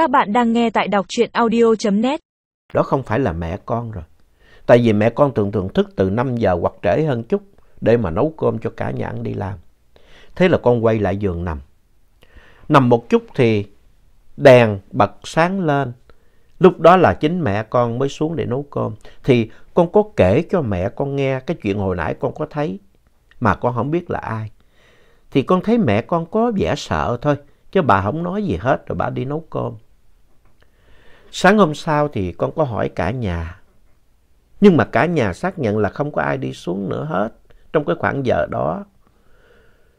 Các bạn đang nghe tại đọc truyện audio.net. Đó không phải là mẹ con rồi. Tại vì mẹ con thường thường thức từ 5 giờ hoặc trễ hơn chút để mà nấu cơm cho cả nhà ăn đi làm. Thế là con quay lại giường nằm. Nằm một chút thì đèn bật sáng lên. Lúc đó là chính mẹ con mới xuống để nấu cơm. Thì con có kể cho mẹ con nghe cái chuyện hồi nãy con có thấy mà con không biết là ai. Thì con thấy mẹ con có vẻ sợ thôi, chứ bà không nói gì hết rồi bà đi nấu cơm. Sáng hôm sau thì con có hỏi cả nhà. Nhưng mà cả nhà xác nhận là không có ai đi xuống nữa hết trong cái khoảng giờ đó.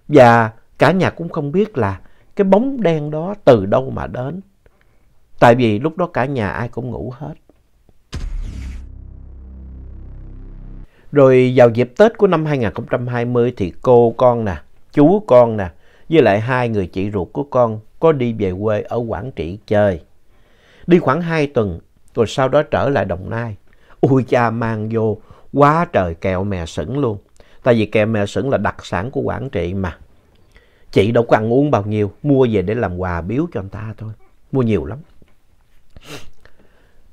Và cả nhà cũng không biết là cái bóng đen đó từ đâu mà đến. Tại vì lúc đó cả nhà ai cũng ngủ hết. Rồi vào dịp Tết của năm 2020 thì cô con nè, chú con nè, với lại hai người chị ruột của con có đi về quê ở Quảng Trị chơi. Đi khoảng 2 tuần, rồi sau đó trở lại Đồng Nai. Ui cha mang vô quá trời kẹo mè sửng luôn. Tại vì kẹo mè sửng là đặc sản của Quảng Trị mà. Chị đâu có ăn uống bao nhiêu, mua về để làm quà biếu cho người ta thôi. Mua nhiều lắm.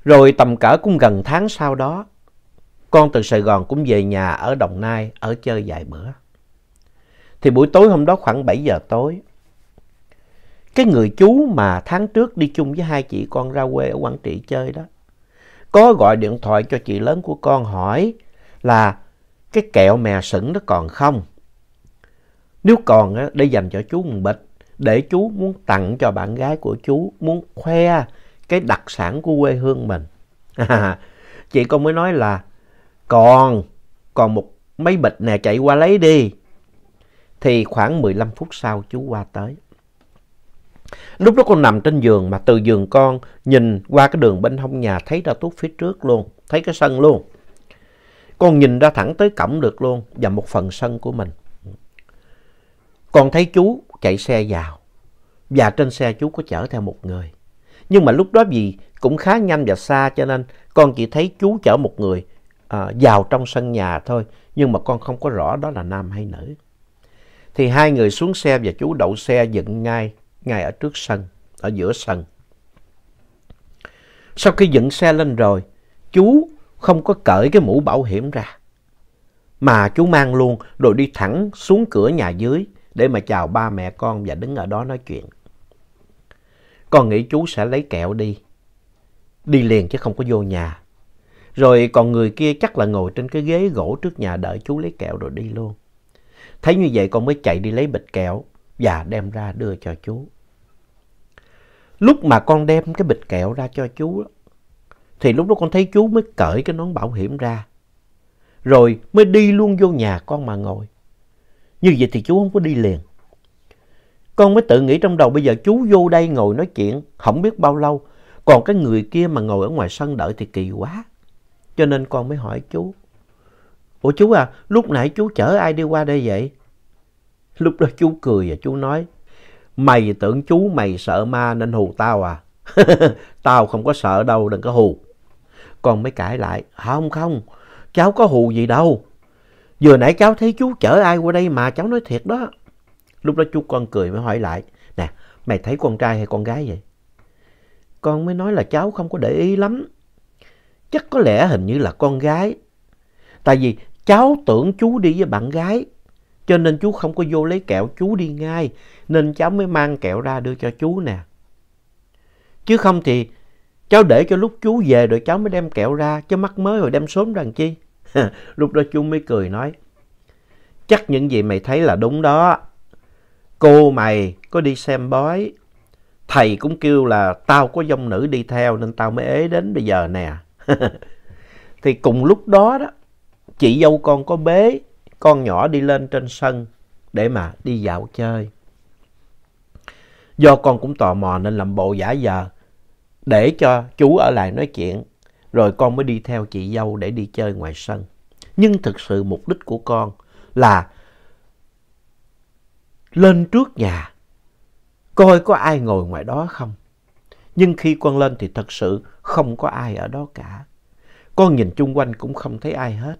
Rồi tầm cỡ cũng gần tháng sau đó, con từ Sài Gòn cũng về nhà ở Đồng Nai ở chơi vài bữa. Thì buổi tối hôm đó khoảng 7 giờ tối, cái người chú mà tháng trước đi chung với hai chị con ra quê ở Quảng Trị chơi đó, có gọi điện thoại cho chị lớn của con hỏi là cái kẹo mè sửng nó còn không? Nếu còn á, để dành cho chú một bịch, để chú muốn tặng cho bạn gái của chú, muốn khoe cái đặc sản của quê hương mình. chị con mới nói là còn, còn một mấy bịch nè chạy qua lấy đi. Thì khoảng 15 phút sau chú qua tới. Lúc đó con nằm trên giường mà từ giường con nhìn qua cái đường bên hông nhà thấy ra tuốt phía trước luôn, thấy cái sân luôn. Con nhìn ra thẳng tới cổng được luôn và một phần sân của mình. Con thấy chú chạy xe vào và trên xe chú có chở theo một người. Nhưng mà lúc đó vì cũng khá nhanh và xa cho nên con chỉ thấy chú chở một người à, vào trong sân nhà thôi. Nhưng mà con không có rõ đó là nam hay nữ. Thì hai người xuống xe và chú đậu xe dựng ngay, ngay ở trước sân, ở giữa sân. Sau khi dựng xe lên rồi, chú không có cởi cái mũ bảo hiểm ra. Mà chú mang luôn rồi đi thẳng xuống cửa nhà dưới để mà chào ba mẹ con và đứng ở đó nói chuyện. Con nghĩ chú sẽ lấy kẹo đi. Đi liền chứ không có vô nhà. Rồi còn người kia chắc là ngồi trên cái ghế gỗ trước nhà đợi chú lấy kẹo rồi đi luôn. Thấy như vậy con mới chạy đi lấy bịch kẹo và đem ra đưa cho chú. Lúc mà con đem cái bịch kẹo ra cho chú thì lúc đó con thấy chú mới cởi cái nón bảo hiểm ra. Rồi mới đi luôn vô nhà con mà ngồi. Như vậy thì chú không có đi liền. Con mới tự nghĩ trong đầu bây giờ chú vô đây ngồi nói chuyện không biết bao lâu. Còn cái người kia mà ngồi ở ngoài sân đợi thì kỳ quá. Cho nên con mới hỏi chú. Ủa chú à, lúc nãy chú chở ai đi qua đây vậy? Lúc đó chú cười và chú nói. Mày tưởng chú mày sợ ma nên hù tao à? tao không có sợ đâu, đừng có hù. Con mới cãi lại. Không không, cháu có hù gì đâu. Vừa nãy cháu thấy chú chở ai qua đây mà cháu nói thiệt đó. Lúc đó chú con cười mới hỏi lại. Nè, mày thấy con trai hay con gái vậy? Con mới nói là cháu không có để ý lắm. Chắc có lẽ hình như là con gái. Tại vì cháu tưởng chú đi với bạn gái. Cho nên chú không có vô lấy kẹo chú đi ngay. Nên cháu mới mang kẹo ra đưa cho chú nè. Chứ không thì cháu để cho lúc chú về rồi cháu mới đem kẹo ra. Chứ mắc mới rồi đem sớm rằng chi. lúc đó chú mới cười nói. Chắc những gì mày thấy là đúng đó. Cô mày có đi xem bói. Thầy cũng kêu là tao có dông nữ đi theo nên tao mới ế đến bây giờ nè. thì cùng lúc đó đó, chị dâu con có bế con nhỏ đi lên trên sân để mà đi dạo chơi. Do con cũng tò mò nên làm bộ giả vờ, để cho chú ở lại nói chuyện. Rồi con mới đi theo chị dâu để đi chơi ngoài sân. Nhưng thực sự mục đích của con là lên trước nhà, coi có ai ngồi ngoài đó không. Nhưng khi con lên thì thật sự không có ai ở đó cả. Con nhìn chung quanh cũng không thấy ai hết.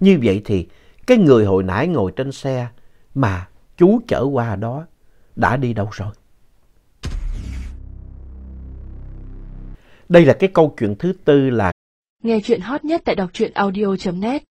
Như vậy thì cái người hồi nãy ngồi trên xe mà chú chở qua đó đã đi đâu rồi? Đây là cái câu chuyện thứ tư là Nghe chuyện hot nhất tại đọc truyện audio.net